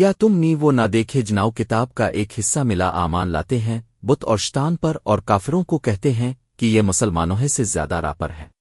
کیا تم نی وہ نہ دیکھے جناؤ کتاب کا ایک حصہ ملا آمان لاتے ہیں، بت اور شتان پر اور کافروں کو کہتے ہیں کہ یہ مسلمانوں سے زیادہ راپر ہے